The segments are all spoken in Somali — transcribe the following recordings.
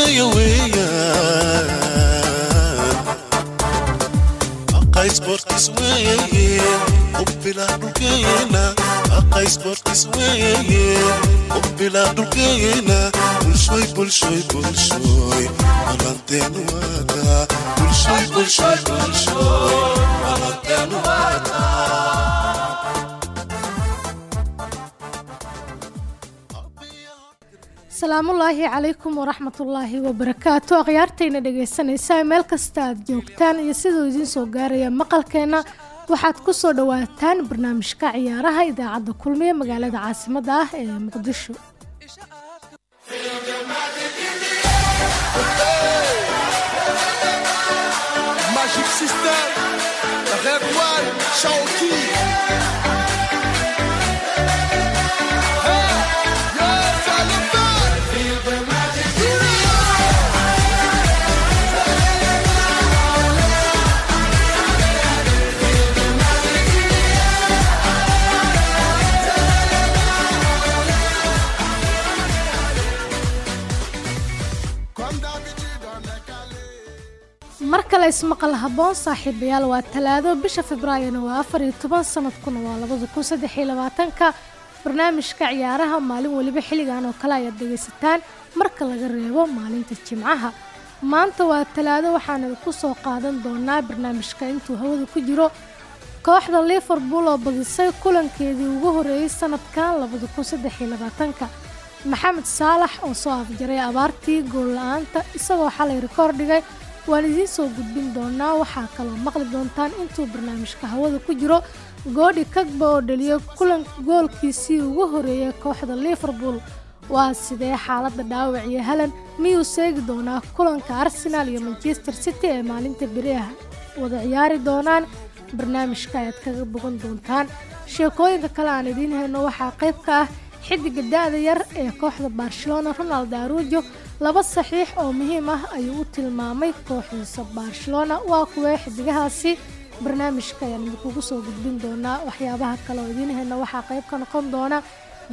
gudeeya weeyaan aqay sportis weeye ubbilaa dhulkeena aqay sportis weeye ubbilaa dhulkeena bulshoy bulshoy bulshoy balanteen waada bulshoy bulshoy bulshoy balanteen waada salaamullaahi calaykum waraxmatullaahi wabarakaatu akhyaartayna dhegaysanaysaa meel kasta aad joogtaan iyo siduu idiin soo gaaraya maqalkeenna waxaad ku soo dhowaataan barnaamijka ciyaaraha idaacadda kulmiye magaalada caasimadda ah ee muqdisho ismaqal habboon saaxiibayaal waa talaado. Bisha februaarina waa afar iyo toban sanadkuna waa labada kun saddex iyo labaatanka. Barnaamijka ciyaaraha maalin weliba xilligan oo kale ayaad dhegaysataan marka laga reebo maalinta jimcaha. Maanta waa talaado waxaana ku soo qaadan doonaa barnaamijka intuu hawada ku jiro. Kooxda liverpool oo badisay kulankeedii ugu horeeyey sanadkan labada kun saddex iyo labaatanka. Maxamed saalax oo soo afjaray abaartii gool la'aanta isagoo xalay rikoor dhigay waan idiin soo gudbin doonaa waxaa kaloo maqli doontaan intuu barnaamijka hawada ku jiro goodhi kagba oo dhaliyo kulan goolkiisii ugu horeeyay kooxda liverpool. Waa sidee xaaladda dhaawac iyo halan miyuu seegi doonaa kulanka arsenal iyo manchester city ee maalinta beri ah wada ciyaari doonaan barnaamijka ayaad kaga bogan doontaan. Sheekooyinka kale aan idiin hayno waxaa qayb ka ah xidiga da-da yar ee kooxda barcelona ronald arujo laba saxiix oo muhiim ah ayuu u tilmaamay kooxdiisa barcelona. Waa kuwee xidigahaasi? Barnaamijka ayaan idinkugu soo gudbin doonaa. Waxyaabaha kale oo idiin hayna waxaa qayb ka noqon doona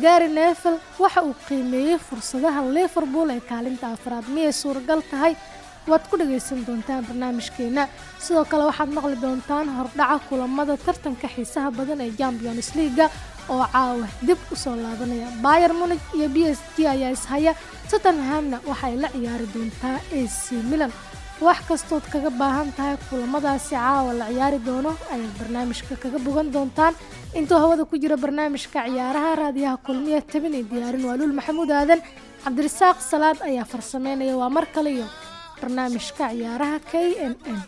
gary nevel waxa uu qiimeeyey fursadaha liverpool ee kaalinta afraad miyay suuragal tahay waad ku dhagaysan doontaan barnaamijkeena. Sidoo kale waxaad maqli doontaan hordhaca kulamada tartanka xiisaha badan ee champions leaga oo caawa dib u soo laabanaya. Bayer munich iyo b s g ayaa ishaya tottenhamna waxay la ciyaari doontaa ac milan. Wax kastood kaga baahan tahay kulamadaasi caawa la ciyaari doono ayaad barnaamijka kaga bogan doontaan. Intuu hawada ku jira barnaamijka ciyaaraha raadiyaha kulmiya tabin iyo diyaarin waaluul maxamuud aadan. Cabdirasaaq salaad ayaa farsameynaya waa mar kale iyo barnaamijka ciyaaraha k n n.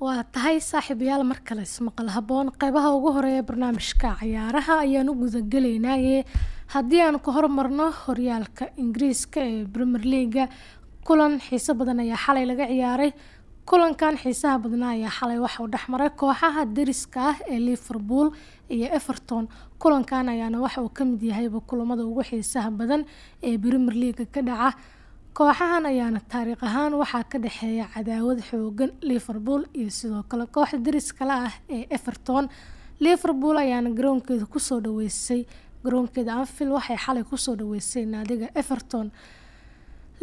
Waa tahay saaxiibayaal mar kale ismaqal habboon qeybaha ugu horreeya barnaamijka ciyaaraha ayaan u gudagelaynaaye haddii aan ka hormarno horyaalka ingiriiska ee premier leaga kulan xiiso badan ayaa xalay laga ciyaaray kulankan xiisaha badnaa ayaa xalay waxa uu dhexmaray kooxaha dariska ah ee liverpool iyo everton. Kulankan ayaana waxa uu ka mid yahayba kulamada ugu xiisaha badan ee premier leaga ka dhaca. Kooxahan ayaana taariikh ahaan waxaa ka dhexeeya cadaawad xoogan liverpool iyo sidoo kale kooxda dariskale ah ee everton. Liverpool ayaana garoonkeeda ku soo dhaweysay. Garoonkeeda anfield waxay xalay ku soo dhaweysay naadiga everton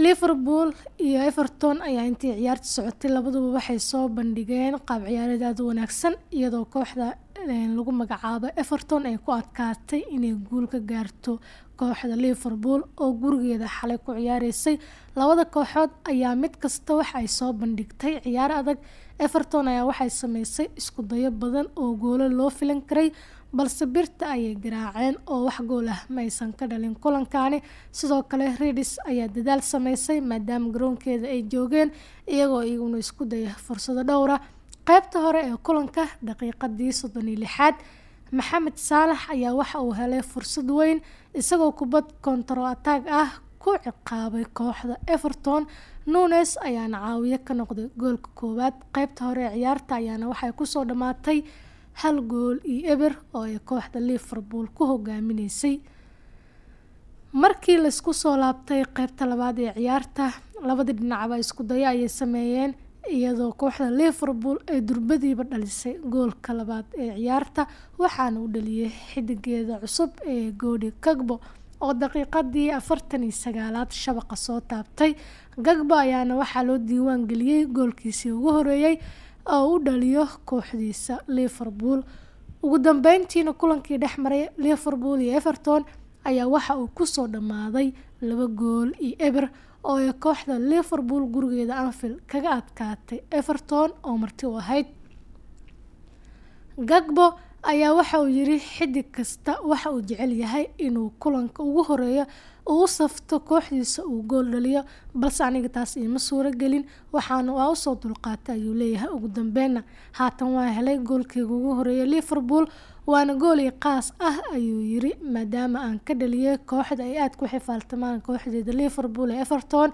liverpool iyo everton ayaa intii ciyaarta socotay labaduba waxay soo bandhigeen qaab ciyaareed aada u wanaagsan iyadoo kooxda lagu magacaabo everton ay ku adkaatay inay guul ka gaarto kooxda liverpool oo gurigeeda xalay ku ciyaareysay labada kooxood ayaa mid kasta waxa ay soo bandhigtay ciyaar adag everton ayaa waxay sameysay isku dayo badan oo goolo loo filan karay balse birta ayay garaaceen oo wax gool ah ma aysan ka dhalin kulankaani. Sidoo kale redis ayaa dadaal sameysay maadaama garoonkeeda ay joogeen iyagoo iyaguna isku daya fursado dhowra qaybta hore ee kulanka daqiiqadii soddon iyo lixaad maxamed saalax ayaa waxa uu helay fursad weyn isagoo kubad contro ataag ah ku ciqaabay kooxda everton nunes ayaana caawiye ka noqday goolka koowaad. Qaybta hore ee ciyaarta ayaana waxay ku soo dhammaatay hal gool iyo eber oo ay kooxda liverpool ku hogaaminaysay markii la isku soo laabtay qaybta labaad ee ciyaarta labadii dhinacba isku dayo ayay sameeyeen iyadoo kooxda liverpool ay durbadiiba dhalisay goolka labaad ee ciyaarta waxaana u dhaliyay xidigeeda cusub ee goodi gagbo oo daqiiqadii afartan iyo sagaalaad shabaqa soo taabtay gagbo ayaana waxaa loo diiwaan geliyey goolkiisii ugu horeeyey oo u dhaliyo kooxdiisa liverpool. Ugu dambeyntiina kulankii dhex maray liverpool iyo everton ayaa waxa uu ku soo dhammaaday laba gool iyo eber oo ay kooxda liverpool gurigeeda anfield kaga adkaatay everton oo marti u ahayd. Gagbo ayaa waxa uu yiri xidig kasta waxa uu jecel yahay inuu kulanka ugu horeeyo uu safto kooxdiisa uu gool dhaliyo balse aniga taas iima suuro gelin waxaana waa u soo dulqaatay ayuu leeyahay. Ugu dambeynna haatan waa helay goolkeyga ugu horreeya liverpool waana goolii qaas ah ayuu yiri maadaama aan ka dhaliyay kooxda ay aada ku xifaaltamaan kooxdeeda liverpool ee everton.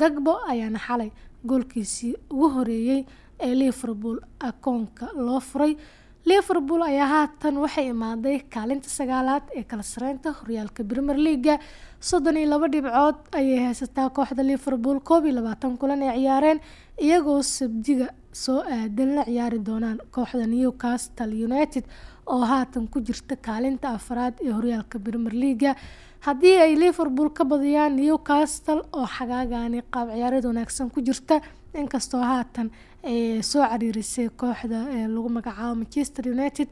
Gagbo ayaana xalay goolkiisii ugu horeeyey ee liverpool akoonka loo furay liverpool ayaa haatan waxay imaaday kaalinta sagaalaad ee kala sareynta horyaalka premier leaga soddon iyo laba dhibcood ayay haysataa kooxda liverpool koob iyo labaatan kulan ay ciyaareen iyagoo sabdiga soo aadan la ciyaari doonaan kooxda newcastle united oo haatan ku jirta kaalinta afraad ee horyaalka premier leaga haddii ay liverpool ka badiyaan newcastle oo xagaagani qaab ciyaareed wanaagsan ku jirta inkastoo haatan soo cariirisay kooxda lagu magacaabo manchester united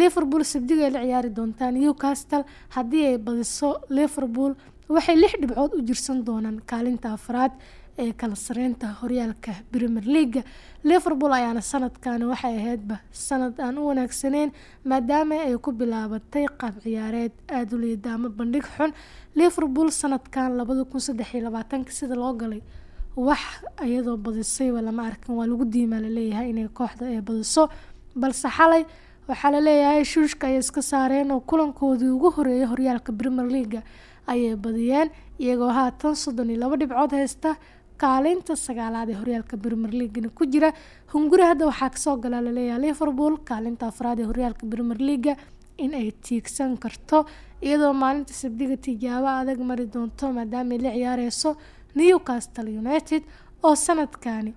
liverpool sabdiga ay la ciyaari doontaa newcastle. Haddii ay badiso liverpool waxay lix dhibcood u jirsan doonaan kaalinta afraad ee kala sareynta horyaalka premier leaga liverpool ayaana sanadkani waxay ahaydba sanad aan u wanaagsaneyn maadaama ay ku bilaabatay qaab ciyaareed aada u liida ama bandhig xun. Liverpool sanadkan labada kun saddex iyo labaatanka sida loo galay wax iyadoo badisayba lama arkin waa lagu diimaa la leeyahay inay kooxda ay badiso. Balse xalay waxaa la leeyahay shuushka ayay iska saareen oo kulankoodii ugu horeeyay horyaalka premier leaga ayay badiyeen iyagoo haatan soddon iyo laba dhibcood haysta kaalinta sagaalaad ee horyaalka premier leagana ku jira. Hunguri hadda waxaa ka soo galaa la leeyahay liverpool kaalinta afraad ee horyaalka premier leaga in ay tiigsan karto iyadoo maalinta sabdiga tijaabo adag mari doonto maadaama ay la ciyaareyso newcastle united oo sanadkani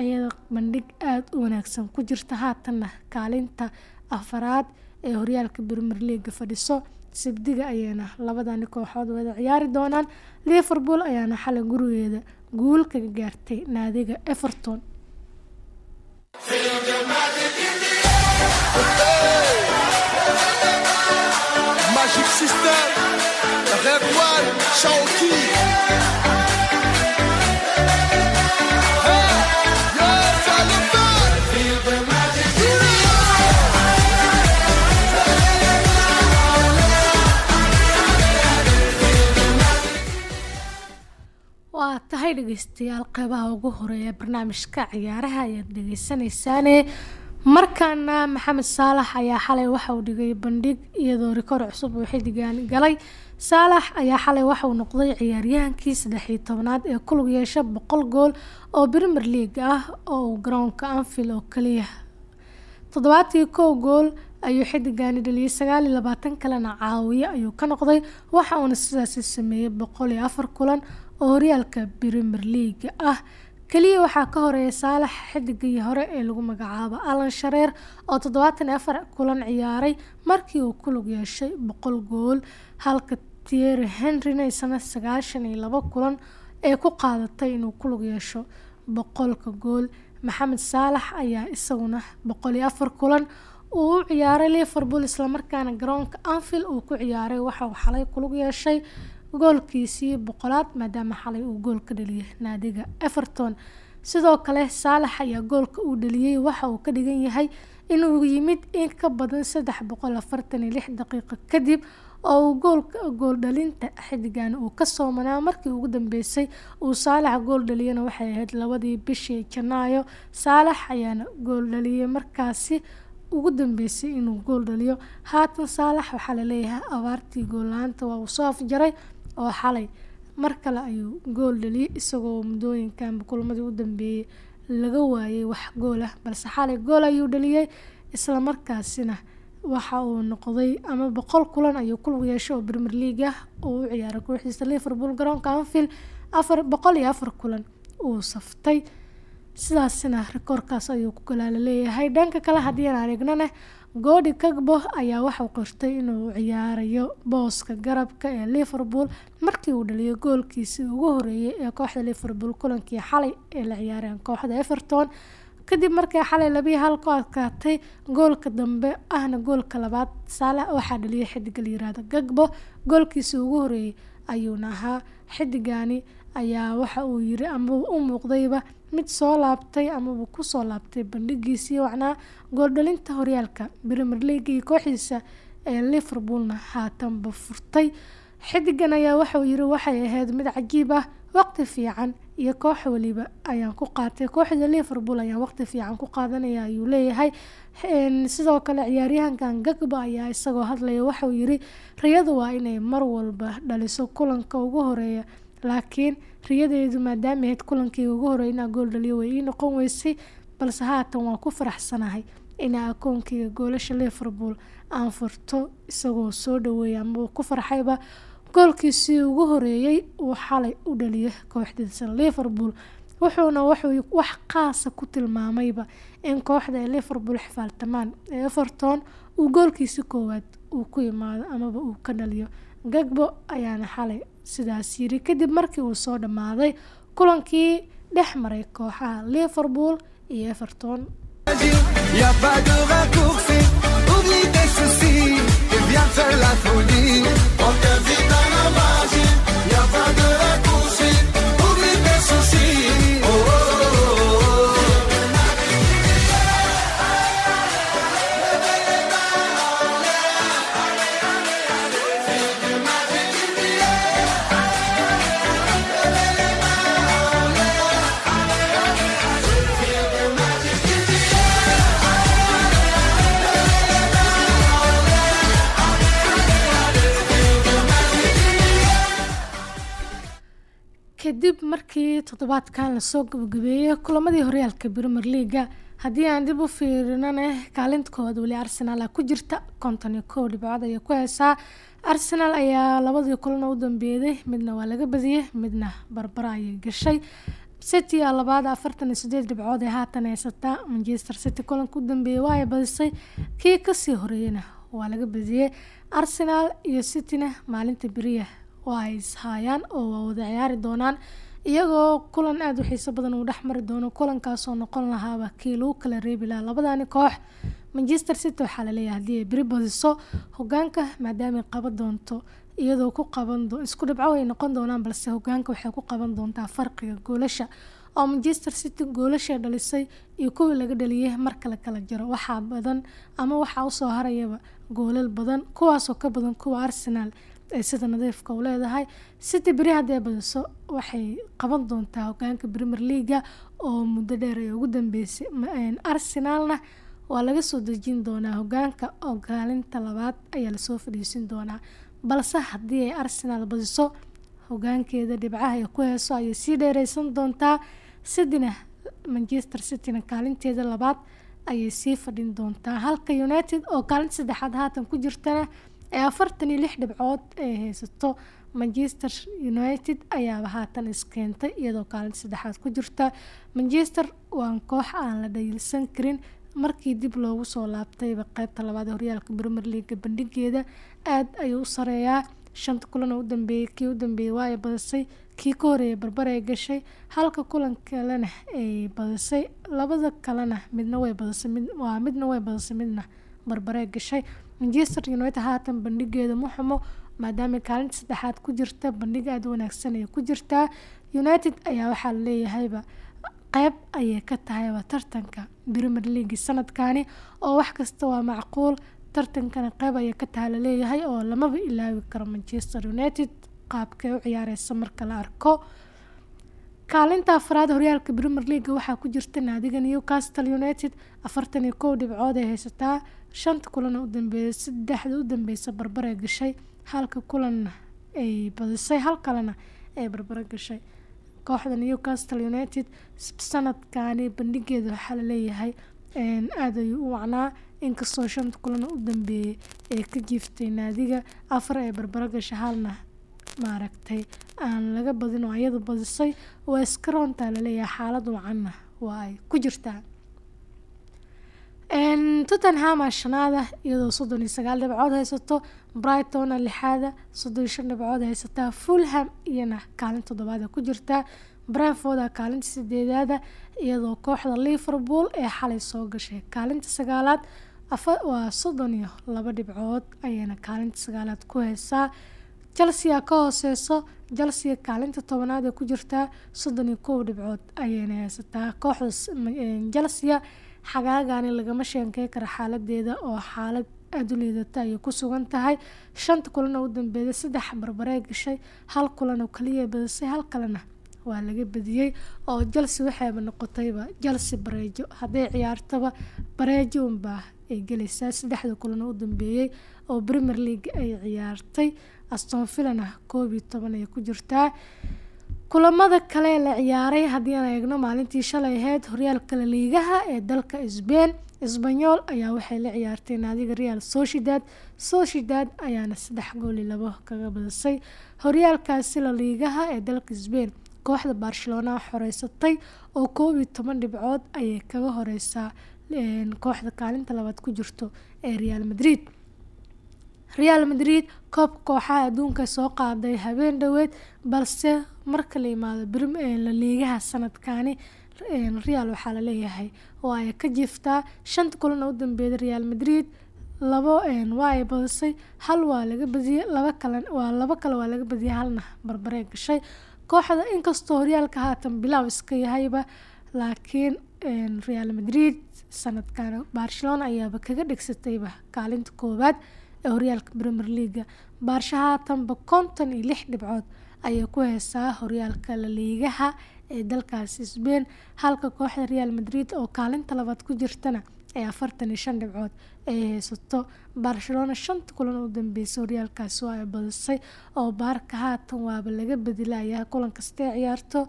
ayada bandhig aada u wanaagsan ku jirta. Haatanna kaalinta afaraad ee horyaalka premier leaga fadhiso sabdiga ayayna labadani kooxood wada ciyaari doonaan. Liverpool ayaana xalay gurigeeda guul kaga gaartay naadiga everton. Magic System, Red One, tahay dhegeystayaal qeybaha ugu horreeya barnaamijka ciyaaraha ayaad dhegeysanaysaane markaana maxamed saalax ayaa xalay waxa uu dhigay bandhig iyadoo rikoor cusub uu xidigan galay. Saalax ayaa xalay waxa uu noqday ciyaaryahankii saddexiyo tobanaad ee ku lug yeesha boqol gool oo premier league ah oo uu garoonka anfield oo kaliya. Toddobaadkii kow gool ayuu xidigani dhaliyay sagaal iyo labaatan kalena caawiye ayuu ka noqday waxa uuna sidaasi sameeyey boqol iyo afar kulan horyaalka premier league ah. Kaliya waxaa ka horreeya saalax xidigii hore ee lagu magacaabo alan shareer oo toddobaatan iyo afar kulan ciyaaray markii uu ku lug yeeshay boqol gool. Halka tieri henryna isna sagaashan iyo laba kulan ee ku qaadatay inuu ku lug yeesho boqolka gool. Maxamed saalax ayaa isaguna boqol iyo afar kulan uu u ciyaaray liverpool islamarkaana garoonka anfield uu ku ciyaaray waxa uu xalay kulug yeeshay goolkiisii boqolaad maadaama xalay uu gool ka dhaliyay naadiga everton. Sidoo kale saalax ayaa goolka uu dhaliyey waxa uu ka dhigan yahay inuu yimid in ka badan saddex boqol afartan iyo lix daqiiqo kadib oo uu goolka gool dhalinta xidigan uu ka soomanaa markii ugu dambeysay uu saalax gool dhaliyana waxay ahayd labadii bishii janaayo. Saalax ayaana gool dhaliyay markaasi ugu dambeysay inuu gool dhaliyo. Haatan saalax waxaa la leeyahay abaartii goolla-aanta waa uu soo afjaray oo xalay. Mar kale ayuu gool dhaliyay isagoo muddooyinkanba kulmadii u dambeeyey laga waayay wax gool ah balse xalay gool ayuu dhaliyey islamarkaasina waxa uu noqday ama boqol kulan ayuu kulug yeeshay oo premier league ah oo u ciyaaray kooxdiisa liverpool garoonka anfield. Afar boqol iyo afar kulan uu saftay. Sidaasina rikoorkaas ayuu ku galaala leeyahay. Dhanka kale haddii aan aragnana goodi kagbo ayaa waxau qirtay inuu ciyaarayo booska garabka ee liverpool markii uu dhaliyo goolkiisii ugu horeeyay ee kooxda liverpool kulankii xalay ee la ciyaareen kooxda everton. Kadib markii xalay labiyi hal ku adkaatay goolka dambe ahna goolka labaad saalax waxaa dhaliyay xidiga layiraahdo gagbo goolkiisii ugu horeeyay ayuuna ahaa xidigani ayaa waxa uu yiri ama u muuqdayba mid soo laabtay amaba ku soo laabtay bandhigiisii wacnaa gooldhalinta horyaalka premier league iyo kooxdiisa ee liverpoolna haatanba furtay. Xidigan ayaa waxauu yiri waxay ahayd mid cajiib ah waqti fiican iyo koox waliba ayaan ku qaatay. Kooxda liverpool ayaan waqti fiican ku qaadanaya ayuu leeyahay. Sidoo kale ciyaaryahankan gagba ayaa isagoo hadlaya waxauu yiri riyadu waa inay mar walba dhaliso kulanka ugu horreeya laakiin riyadeedu maadaama ahayd kulankii ugu horreeya inaa gool dhaliyo way ii noqon weysay balse haatan waan ku faraxsanahay inaa akoonkeyga goolasha liverpool aan furto isagoo soo dhaweeya ama ku farxayba goolkiisii ugu horeeyay uu xalay u dhaliyay kooxdiisa liverpool wuxuuna wuxuu wax qaasa ku tilmaamayba in kooxda ay liverpool xifaaltamaan. Ee everton uu goolkiisi koowaad uu ku yimaado amaba uu ka dhaliyo gagbo ayaana xalay. Sidaas yiri kadib markii uu soo dhammaaday kulankii dhex maray kooxaha liverpool iyo everton toddobaadkan la soo gabagabeeyey kulamadii horyaalka premier leaga haddii aan dib u fiirinana kaalinta koowaad weli arsenal ku jirta. Konton iyo kow dhibcood ayay ku heysaa arsenal ayaa labadii kulan u dambeeyday midna waa laga badiyey midna barbara ayay gashay. City aa labaad afartan iyo sideed dhibcood ee haatan haysataa. Manchester city kulanka u dambeeyay waa ay badisay. Kii ka sii horeeyana waa laga badiyey arsenal iyo cityna maalinta beriya waa ay ishaayaan oo waa wada ciyaari doonaan iyagoo kulan aada u xiiso badan uu dhex mari doono kulankaasoo noqon lahaaba kii lagu kala reebi lahaa. Labadani koox manchester city waxaa la leeyahay haddii ay beri badiso hogaanka maadaamay qaban doonto iyadoo ku qaban isku dhibco ay noqon doonaan balse hogaanka waxay ku qaban doontaa farqiga goolasha. Oo manchester city goolasha dhalisay iyo kuwii laga dhaliyay marka la kala jaro. Waxaa badan ama waxaa u soo harayaba goolal badan kuwaasoo ka badan kuwa arsenal ay sida nadiifka u leedahay. City beri haddii ay badiso waxay qaban doontaa hogaanka premier leaga oo muddo dheer ay ugu dambeysay arsenalna waa laga soo dejin doonaa hogaanka oo kaalinta labaad ayaa la soo fadhiisin doonaa. Balse haddii ay arsenal badiso hogaankeeda dhibcaha ay ku heeso ayay sii dheereysan doontaa. Cityna manchester cityna kaalinteeda labaad ayay sii fadhin doontaa. Halka united oo kaalinta saddexaad haatan ku jirtana ee afartan iyo lix dhibcood ay haysato manchester united ayaaba haatan iskeentay iyadoo kaalinta saddexaad ku jirta. Manchester waa koox aan la dhayilsan karin markii dib loogu soo laabtayba qeybta labaad ee horyaalka premier leaga bandhigeeda aada ayuu u sareeyaa. Shanta kulan oo u dambeeyey kii u dambeeyey waa ay badisay kii ka horeeyay barbar ay gashay halka kulan kalena ay badisay labada kalena midna way badisay mid waa midna way badisay midna barbaree gashay manchester united haatan bandhigeeda ma xumo maadaama kaalinta saddexaad ku jirta bandhig aada wanaagsan ay ku jirtaa united ayaa waxaa laleeyahayba qeyb ayay ka tahayba tartanka premier league sanadkani oo wax kasta waa macquul. Tartankana qeyb ayay ka tahay la leeyahay oo lamaba ilaawi karo manchester united. Qaabkay u ciyaareysa marka la arko. Kaalinta afraad horyaalka premier leaga waxaa ku jirta naadiga newcastle united. Afartan iyo kow dhibcood ay haysataa shanta kulan u dambeeyay saddexda u dambeysa barbare gashay halka kulanna ay badisay hal kalena ay barbare gashay. Kooxda newcastle united sanadkani bandhigeeda waxaa la leeyahay aada ayuu u wacnaa inkastoo shanta kulan u dambeeyay ee ka jiiftay naadiga afar ee barbare gashay halna maaragtay aan laga badin oo ayada badisay. Waa iska roontaa la leeyahay xaalad wacanna waa ay ku jirtaa tottenham aa shanaada iyadoo soddon iyo sagaal dhibcood haysato brightona lixaada soddon iyo shan dhibcood haysataa fulham iyana kaalin toddobaad ay ku jirtaa brentford aa kaalinta sideedaada iyadoo kooxda liverpool ee xalay soo gashay kaalinta sagaalaad waa soddon iyo laba dhibcood ayayna kaalinta sagaalaad ku haysaa chelsea ka hooseyso chelsea kaalinta tobanaad ee ku jirtaa soddon iyo kow dhibcood ayayna haysataa kooxda chelsea xagaagani lagama sheekey karo xaaladeeda oo xaalad aada u liidata ayay ku sugan tahay. Shanta kulan oo u dambeeyay saddex barbaree gashay hal kulan oo kaliya badisay hal kalena waa laga badiyey oo chelsea waxayba noqotayba chelsea bareejo. Hadday ciyaartaba bareejo unbaa ay gelaysaa saddexda kulan u dambeeyey oo premier league ay ciyaartay. Aston villana koob iyo toban ayay ku jirtaa kulamada kale la ciyaaray haddii aan eegno maalintii shalay ahayd horyaalka la liigaha ee dalka sbain isbanyol ayaa waxay la ciyaartay naadiga real sociedad. Sociedad ayaana saddex gool iyo labo kaga badisay horyaalkaasi la liigaha ee dalka sbain kooxda barcelona xoreysatay oo koob iyo toban dhibcood ayay kaga horeysaa kooxda kaalinta labaad ku jirto ee real madrid real madrid koobka kooxaha adduunka soo qaaday habeen dhoweed balse marka la yimaado la liigaha sanadkani real waxaa la leeyahay oo ay ka jiiftaa shanta kulan oo u dambeeyay real madrid labo waa ay badisay hal waa laga badiyey laba kale waa laba kale waa laga badiyey halna barbaree gashay. Kooxda inkastoo horyaalka haatan bilow iska yahayba laakiin real madrid sanadkan barcelona ayaaba kaga dhegsatayba kaalinta koowaad ee horyaalka premier leaga baarsha haatanba konton iyo lix dhibcood ayay ku heysaa horyaalka la liigaha ee dalkaasi sbain halka kooxda real madrid oo kaalinta labaad ku jirtana ee afartan iyo shan dhibcood ay haysato. Barcelona shanta kulan oo u dambeysay horyaalkaasi ay badisay oo baarka haatan waaba laga badilayaa kulan kastee ciyaarto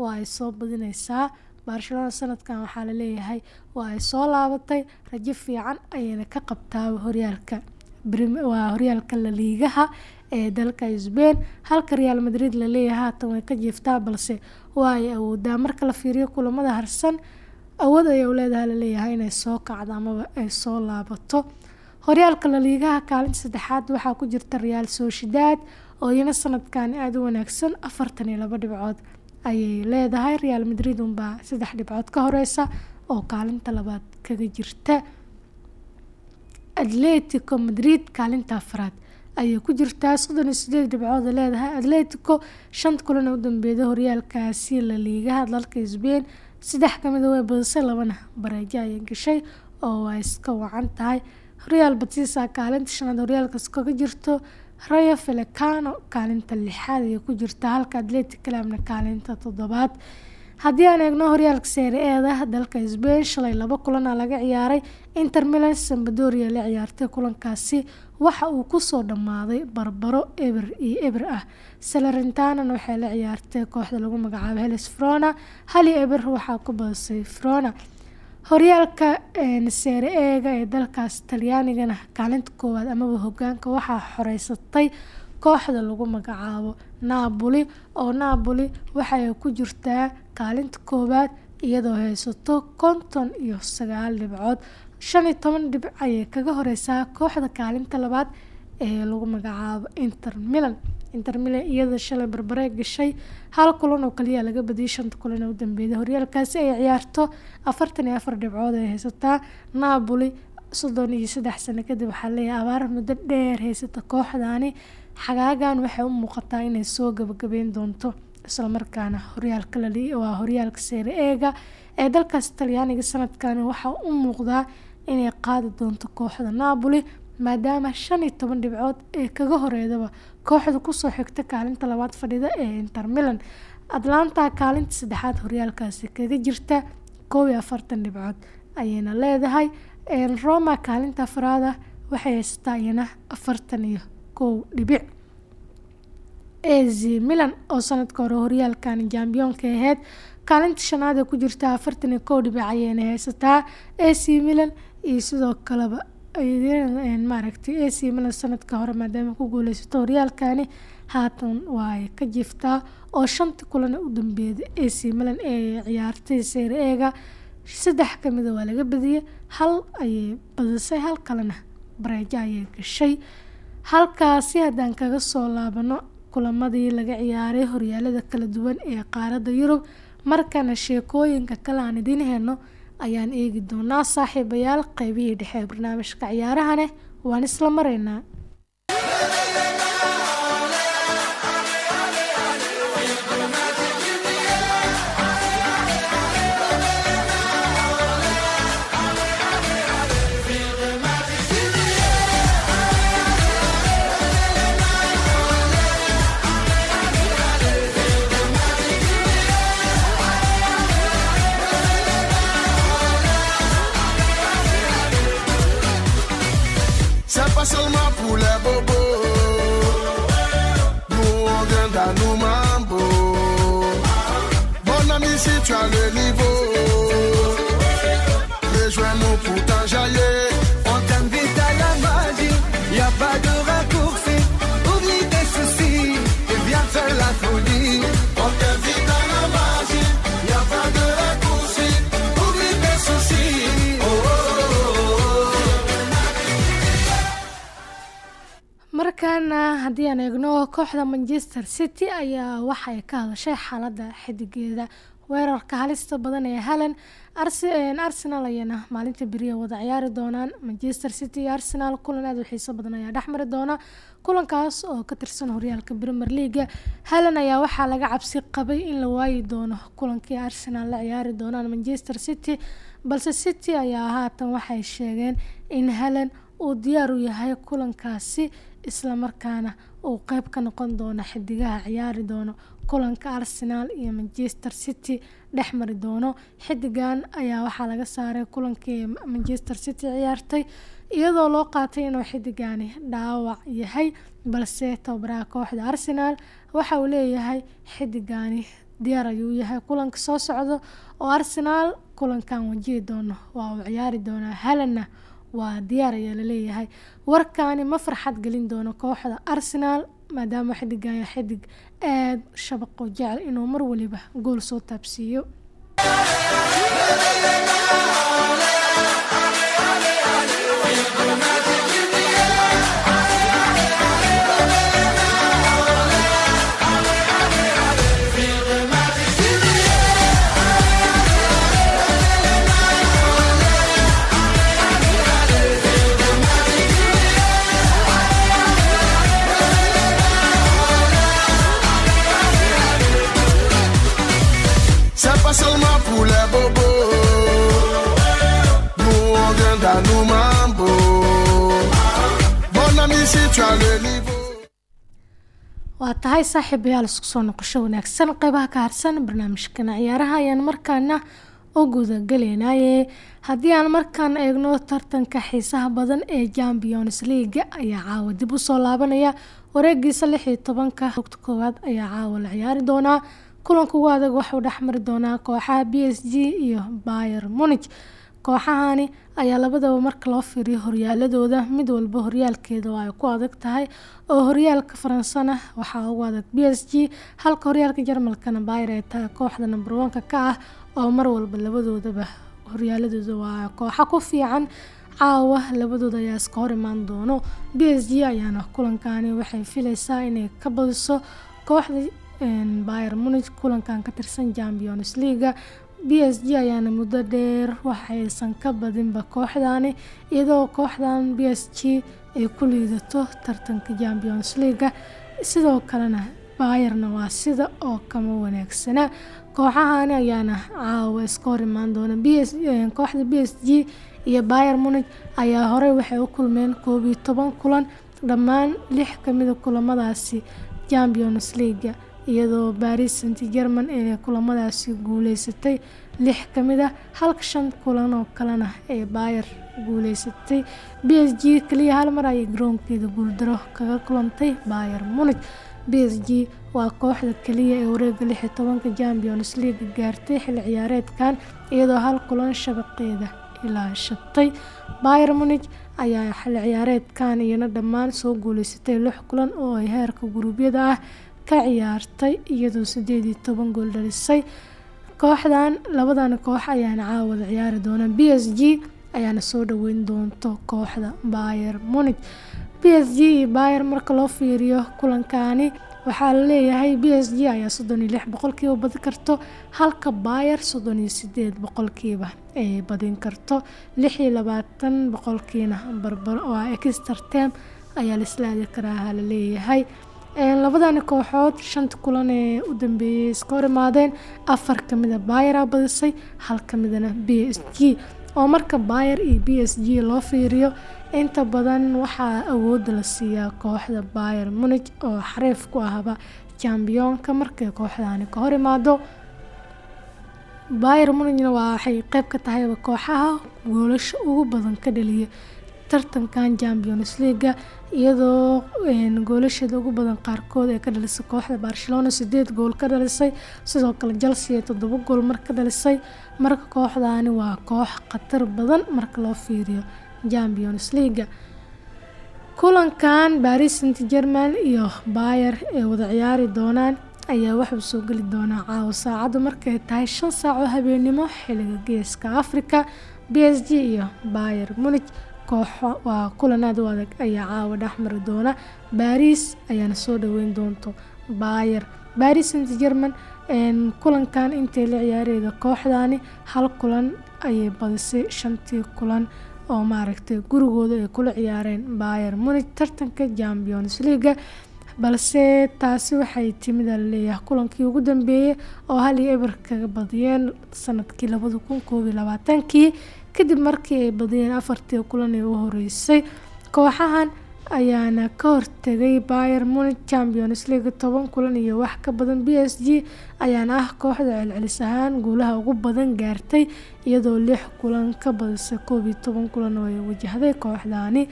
waa ay soo badineysaa barcelona sanadkan waxaa la leeyahay waa ay soo laabatay. Rajo fiican ayayna ka qabtaa horyaalka waa horyaalka la liigaha ee dalka sbain halka real madrid la leeyahay haatan way ka jiiftaa balse waa ay awoodaa marka la fiiriyo kulamada harsan awood ayay u leedahay la leeyahay inay soo kacdo amaba ay soo laabato. Horyaalka la liigaha kaalinta saddexaad waxaa ku jirta real sociedad oo iyana sanadkani aada u wanaagsan afartan iyo laba dhibcood ayay leedahay. Real madrid unbaa saddex dhibcood ka horeysa oo kaalinta labaad kaga jirta atletico madrid kaalinta afraad ayay ku jirtaa soddon iyo sideed dhibcood ay leedahay. Atletico shanta kulan u dambeeyay horyaalkaasi la liigaha dalka sbain saddex kamida way badisay labana bareejo ayay gashay oo waa iska wacan tahay. Real batisa kaalinta shanaad horyaalkaas kaga jirto. Rayo felecano kaalinta lixaad ayay ku jirtaa halka atletic clubna kaalinta toddobaad haddii aan eegno horyaalka seere eeda dalka sbain shalay laba kulana laga ciyaaray inter milan sambadoria la ciyaartay kulankaasi. Waxa uu ku soo dhammaaday barbaro eber iyo eber ah. Salarentanana waxay la ciyaartay kooxda lagu magacaabo helis frona hali eber waxaa ku badisay frona horyaalka seere eega ee dalkaas talyaanigana kaalinta koowaad amaba hogaanka waxaa xoreysatay kooxda lagu magacaabo napoli oo napoli waxay ku jirtaa kaalinta koowaad iyadoo haysato konton iyo sagaal dhibcood. Shan iyo toban dhibc ayay kaga horeysaa kooxda kaalinta labaad ee lagu magacaabo inter milan. Inter milan iyada shalay barbare gashay hal kulan oo kaliya laga badiyay shanta kulan ee u horyaalkaasi ay ciyaarto afartan iyo afar dhibcood ay haysataa. Napoli soddon iyo saddex sano kadib waxaa leeyahay abaar muddo dheer haysata kooxdaani xagaagan waxay u muuqataa inay soo gabagabeyn doonto islamarkaana horyaalka lali waa horyaalka seere eega ee dalkaas talyaaniga sanadkani waxaa u muuqdaa inay qaadi doonto kooxda napoli maadaama shan iyo toban dhibcood ee kaga horeydaba kooxda ku soo xigta kaalinta labaad fadhida ee inter milan. Atlanta kaalinta saddexaad horyaalkaasi kaga jirta koob iyo afartan dhibcood ayayna leedahay. Roma kaalinta afraada waxay haysataa iyana afartan iyo kow dhibic. Az milan oo sanadka hore horyaalkan jambiyonka aheyd kaalinta shanaad ee ku jirta afartan iyo kow dhibic ayayna haysataa. Ac milan iyo sidoo kaleba maaragtay ac milan sanadka hore maadaama ku guuleysato horyaalkani haatan waa ay ka jiftaa oo shantii kulan u dambeeyay ac milan ee ciyaartay seere eega saddex kamida waa laga badiyey hal ayay badisay hal kalena bareejo ayay gashay halkaasi haddaan kaga soo laabano kulamadii laga ciyaaray horyaalada kala duwan ee qaaradda yurub markana sheekooyinka kale aan idiin heyno ayaan eegi doonaa saaxiibayaal qeybihii dhexe barnaamijka ciyaarahane. Waan isla maraynaa markaana haddii aan eegno kooxda manchester city ayaa waxay ka hadashay xaaladda xidigeeda weerarka halista badan ee halen arsenal ayana maalinta beriya wada ciyaari doonaan. Manchester city iyo arsenal kulan aada u xiiso badan ayaa dhexmari doona. Kulankaas oo ka tirsan horyaalka premier leaga halen ayaa waxaa laga cabsi qabay in la waayi doono kulankii arsenal la ciyaari doonaan manchester city balse city ayaa haatan waxay sheegeen in halen uu diyaar u yahay kulankaasi islamarkaana uu qeyb ka noqon doono xidigaha ciyaari doono kulanka arsenal iyo manchester city dhex mari doono. Xidigan ayaa waxaa laga saaray kulankii manchester city ciyaartay iyadoo loo qaatay inuu xidigani dhaawac yahay balse tababaraha kooxda arsenal waxa uu leeyahay xidigani diyaar ayuu yahay kulanka soo socdo oo arsenal kulankan wajihi doono waa uu ciyaari doonaa halanna waa diyaar ayaa la leeyahay warkaani ma farxad gelin doono kooxda arsenal maadaama xidigaya xidig aada shabaqo jecel inuu mar waliba gool soo taabsiiyo waa tahay saaxiibayaal isku soo noqosho wanaagsan qeybaha ka harsan barnaamijkana ciyaaraha ayaan markaana u gudagelaynaye haddii aan markaan eegno tartanka xiisaha badan ee champions leaga ayaa caawa dib u soo laabanaya. Wareegiisa lix iyo tobanka ogta koowaad ayaa caawa la ciyaari doonaa. Kulanka ugu adag waxuu dhexmari doonaa kooxaha b s g iyo bayer munich kooxahani ayaa labadaba marka loo fiiriyo horyaaladooda mid walba horyaalkeeda ay ku adag tahay oo horyaalka faransana waxaa ugu adag b halka horyaalka jarmalkana bayer ay tahay kooxda number one-ka ka ah oo mar walba labadoodaba horyaaladooda waa kooxa ku fiican. Caawa labadooda ayaa iska imaan doono. B ayaana kulankani waxay filaysaa inay ka badiso kooxda bayer munich kulankan ka tirsan champions leaga b s g ayaana muddo dheer waxaysan ka badinba kooxdani iyadoo kooxdan b s g ay ku liidato tartanka champions leaga sidoo kalena bayerna waa sida oo kama wanaagsana. Kooxahani ayaana caawa iska hor imaan doona kooxda b s g iyo bayer munich ayaa horey waxay u kulmeen koob iyo toban kulan dhammaan lix kamida kulamadaasi champions leaga iyadoo baris saint german ee kulamadaasi guuleysatay lix ka mid ah halka shan kulan oo kalena ee bayer guuleysatay b s g kaliya hal mar ayay garoonkeeda guuldaro kaga kulantay bayer munich. B s g waa kooxda kaliya ee wareega lix iyo champions league gaartay xilli ciyaareedkan iyadoo hal kulan shabaqeeda ilaashatay. Bayer munich ayaa xilli ciyaareedkan iyana dhammaan soo guuleysatay lix kulan oo ay heerka guruubyada ah ka ciyaartay iyadoo sideed iyo toban gool dhalisay. Kooxdan labadan koox ayaana caawada ciyaari doona b s ayaana soo dhaweyn doonto kooxda bayer munich. B s g iyo marka loo fiiriyo kulankani waxaa la leeyahay b s g ayaa soddon iyo lix boqolkiiba badin karto halka bayer soddon iyo sideed boqolkiiba ay badin karto. Lix iyo labaatan boqolkiina barbar oo ah exter tem ayaa laisla aadi karaa la leeyahay labadani kooxood shanta kulan ee u dambeeyey iska hor imaadeen afar kamida bayer a badisay hal kamidana b s g. Oo marka bayer iyo b s g loo fiiriyo inta badan waxaa awooda la siiyaa kooxda bayer munich oo xariif ku ahaba jambiyoonka markay kooxdani ka hor imaado. Bayer munichna waxay qeyb ka tahayba kooxaha goolasha ugu badan ka dhaliya tartankan champions leaga iyadoo goolasheeda ugu badan qaarkood ee ka dhalisay kooxda barcelona sideed gool ka dhalisay sidoo kale chelsea ee gool mar dhalisay. Marka kooxdani waa koox khatar badan marka loo fiiriyo champions leaga kulankan paris saint german iyo bayer ee wada ciyaari doonaan ayaa waxuu soo geli doonaa caawa saacaddu markay tahay shan saac oo habeenimo xilliga geeska africa b s g iyo bayer munich kooxo. Waa kulan aad u adag ayaa caawa dhexmari doona. Baris ayaana soo dhaweyn doonto bayer. Baris saint german kulankan intay la ciyaareeda kooxdani hal kulan ayay badisay shantii kulan oo maaragtay gurigooda ay kula ciyaareen bayer munich. Tartanka champions leaga balse taasi waxay timid a la leeyahay kulankii ugu dambeeyey oo hal iyo eber kaga badiyeen sannadkii labada kun koob iyo labaatankii kadib markii ay badiyeen afartii kulan ee u horeysay kooxahan ayaana ka hortegay bayer munich champions league toban kulan iyo wax ka badan. B s g ayaana ah kooxda celcelis ahaan guulaha ugu badan gaartay iyadoo lix kulan ka badisay koob iyo toban kulan oo ay wajahday kooxdani.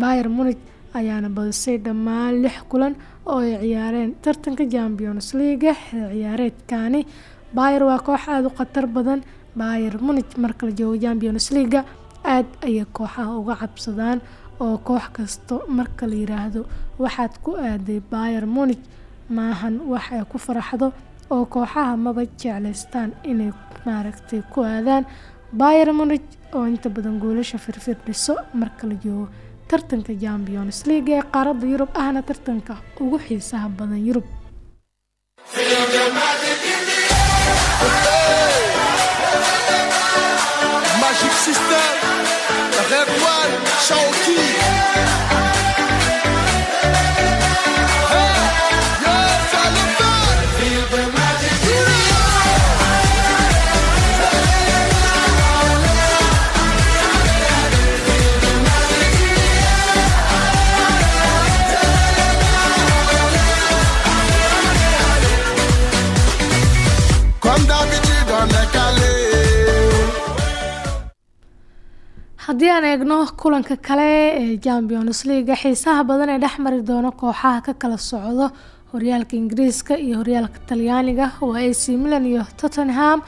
Bayer munich ayaana badisay dhammaan lix kulan oo ay ciyaareen tartanka champions league ciyaareedkani bayer waa koox aada u khatar badan bayer munich marka la joogo champions leaga aad ayay kooxaha uga cabsadaan oo koox kasto marka la yiraahdo waxaad ku aaday bayer munich maahan wax ay ku faraxdo oo kooxaha maba jeclaystaan inay maaragtay ku aadaan bayer munich oo inta badan goolasha firfir dhiso marka la joogo tartanka champions league ee qaaradda yurub ahna tartanka ugu xiisaha badan yurub Magic System, Red One. Hey, haddii aan eegno kulanka kale ee champions leaga xiisaha badan ee dhex mari doono kooxaha ka kala socdo horyaalka ingiriiska iyo horyaalka talyaaniga waa ac milan iyo tottenham.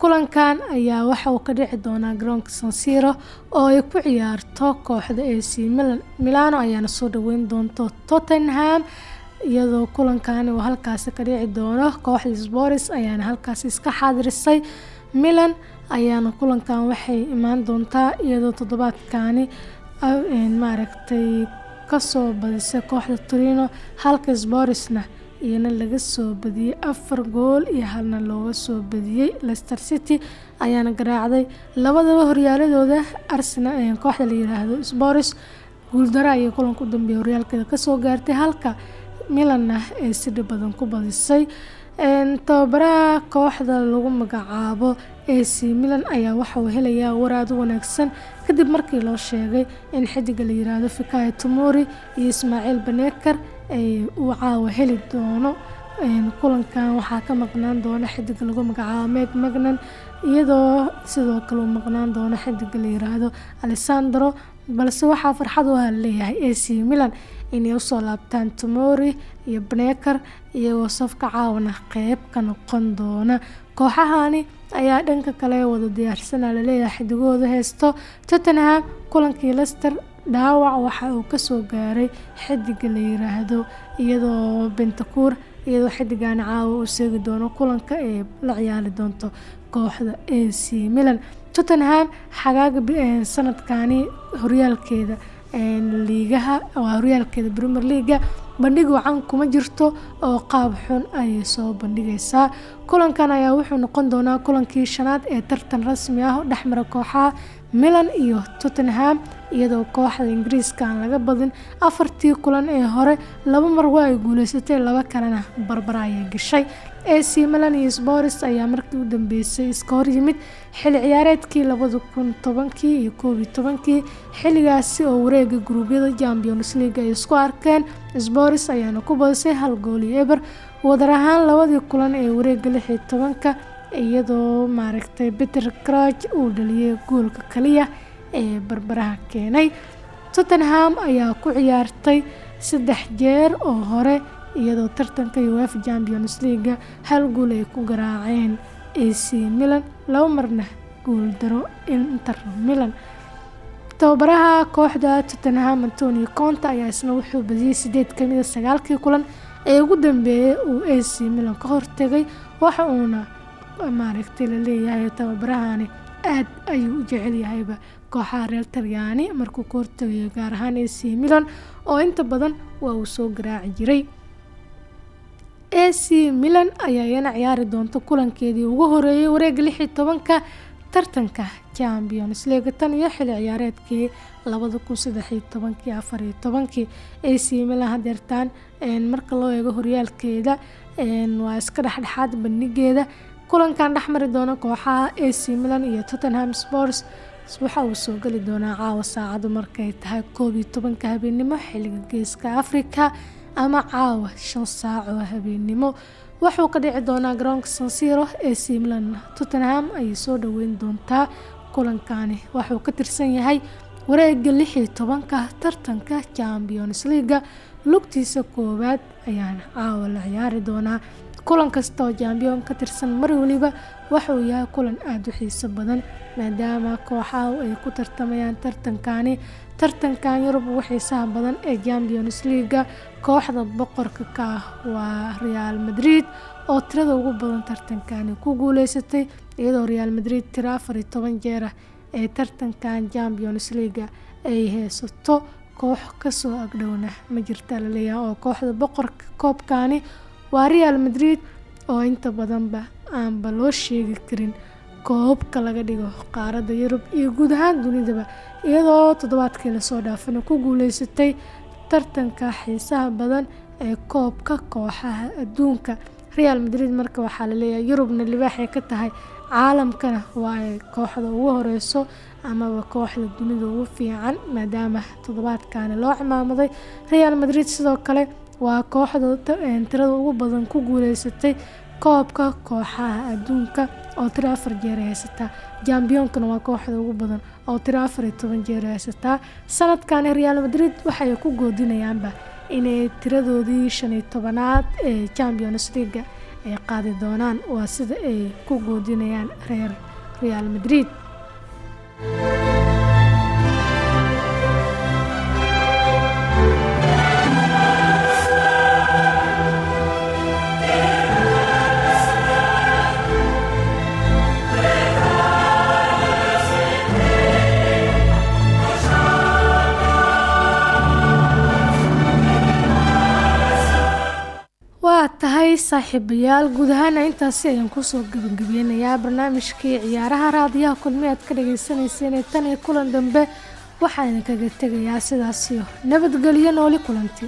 Kulankan ayaa waxa uu ka dhici doonaa garoonka sansiro oo ay ku ciyaarto kooxda ac milan milano ayaana soo dhaweyn doonto tottenham iyadoo kulankani uu halkaasi ka dhici doono. Kooxda sporis ayaana halkaasi iska xaadirisay milan ayaana kulankan waxay imaan doontaa iyadoo toddobaadkani maaragtay ka soo badisay kooxda torino halka sporisna iyana laga soo badiyey afar gool iyo halna looga soo badiyey leicester city ayaana garaacday labadaba horyaaladooda arsenal kooxda la yiraahdo sporis guuldaro ayay kulanka u dambeeyay horyaalkeeda ka soo gaartay halka milanna ay si dhib badan ku badisay tababaraha kooxda lagu magacaabo ac milan ayaa waxauu helayaa war aad u wanaagsan kadib markii loo sheegay in xidiga la yiraahdo fikaya tumori iyo ismaaciil baneker ay uu caawa heli doono. Kulankan waxaa ka maqnaan doona xidiga lagu magacaabo meg magnan iyadoo sidoo kale uu maqnaan doono xidiga la yiraahdo alessandro balse waxaa farxad u ah leeyahay ac milan inay u soo laabtaan tumori iyo baneker iyagoo safka caawana qeyb ka noqon doona. Kooxahani ayaa dhanka kale wada diyaarsana la leeyahay xidigooda heysto tottenham kulankii lester dhaawac waxa uu ka soo gaaray xidiga la yiraahdo iyadoo bentacuur iyadoo xidigan caawa uu seegi doono kulanka ee la ciyaari doonto kooxda c milan. Tottenham xagaaga sanadkani horyaalkeeda liigaha waa horyaalkeeda premier leaga bandhig wacan kuma jirto oo qaab xun ayay soo bandhigaysaa. Kulankan ayaa wuxuu noqon doonaa kulankii shanaad ee tartan rasmi ah dhexmara kooxaha milan iyo tottenham iyadoo kooxda ingiriiska aan laga badin afartii kulan ee hore. Laba mar waa ay guuleysatay laba kalena barbara ayay gashay ac milan iyo spors ayaa markii u dambeysay iska hor yimid xilli ciyaareedkii labada kun tobankii iyo koob iyo tobankii. Xilligaasi oo wareega guruubyada champions league ay isku arkeen spors ayaana ku badisay hal gool iyo eber. Wadar ahaan labadii kulan ee wareega lix iyo tobanka iyadoo maaragtay peter crach uu dhaliyay goolka kaliya ee barbaraha keenay. Tottenham ayaa ku ciyaartay saddex jeer oo hore iyadoo tartanka uefa champions leaga hal guul ay ku garaaceen ac milan laba marna guul daro inter milan. Tababaraha kooxda tottenham antonio conta ayaa isna wuxuu badiyey sideed ka mid a sagaalkii kulan ee ugu dambeeyay uu ac milan ka hortegay waxa uuna maaragtay la leeyahay tababarahani aad ayuu u jecel yahayba kooxaha reer talyaani markuu ka hortegayo gaar ahaan ac milan oo inta badan waa uu soo garaaci jiray ac milan ayaa iyana ciyaari doonta kulankeedii ugu horeeyay wareega lix iyo tartanka champions league tan iyo xili ciyaareedkii labada kun saddex iyo tobankii afar iyo tobankii. Ac milan hadeertaan marka loo eego horyaalkeeda waa iska dhexdhexaad bandhigeeda kulankan dhexmari doona kooxaha ac milan iyo tottenham sports waxa uu soo geli doonaa caawa saacadu markay tahay koob iyo tobanka habeennimo xilliga geeska africa ama caawa shan saac oo habeennimo. Wuxuu ka dhici doonaa garoonka sansiro ac milan tottenham ayay soo dhaweyn doontaa kulankani waxuu ka tirsan yahay wareega lix iyo tobanka tartanka champions leaga lugtiisa koowaad ayaana caawa la ciyaari doonaa. Kulan kasta oo jambiyon ka tirsan mar waliba waxauu yahay kulan aada u xiiso badan maadaama kooxaha ay ku tartamayaan tartankani tartankan yurub ugu xiisaha badan ee champions leaga kooxda boqorka ka ah waa real madrid oo tirada ugu badan tartankani ku guuleysatay iyadoo real madrid tiro afar iyo toban jeer ah ee tartankan champions leaga ay haysato koox ka soo agdhowna ma jirta la leeyahay oo kooxda boqorka koobkani waa real madrid oo inta badanba aanba loo sheegi karin koobka laga dhigo qaaradda yurub iyo guud ahaan dunidaba iyadoo toddobaadkii la soo dhaafana ku guuleysatay tartanka xiisaha badan ee koobka kooxaha adduunka. Real madrid marka waxaa la leeyahay yurubna libaaxay ka tahay caalamkana waa ay kooxda ugu horeyso amaba kooxda dunida ugu fiican maadaama toddobaadkani loo cimaamaday real madrid. Sidoo kale waa kooxda tirada ugu badan ku guuleysatay koobka kooxaha adduunka oo tiro afar jeer ay haysataa. Jambiyoonkana waa kooxda ugu badan oo tiro afar iyo toban jeer ay haysataa. Sanadkani real madrid waxay ku goodinayaanba inay tiradoodii shan iyo tobanaad ee champions leaga ay qaadi doonaan waa sida ay ku goodinayaan reer real madrid tahay saaxiibayaal guud ahaana intaasi ayaan ku soo gabagabeynayaa barnaamijkii ciyaaraha raadiyaha kulmi aad ka dhageysaneyseen ee tan iyo kulan dambe waxaa idinkaga tegayaa sidaasiyo nabadgelyo nooli kulanti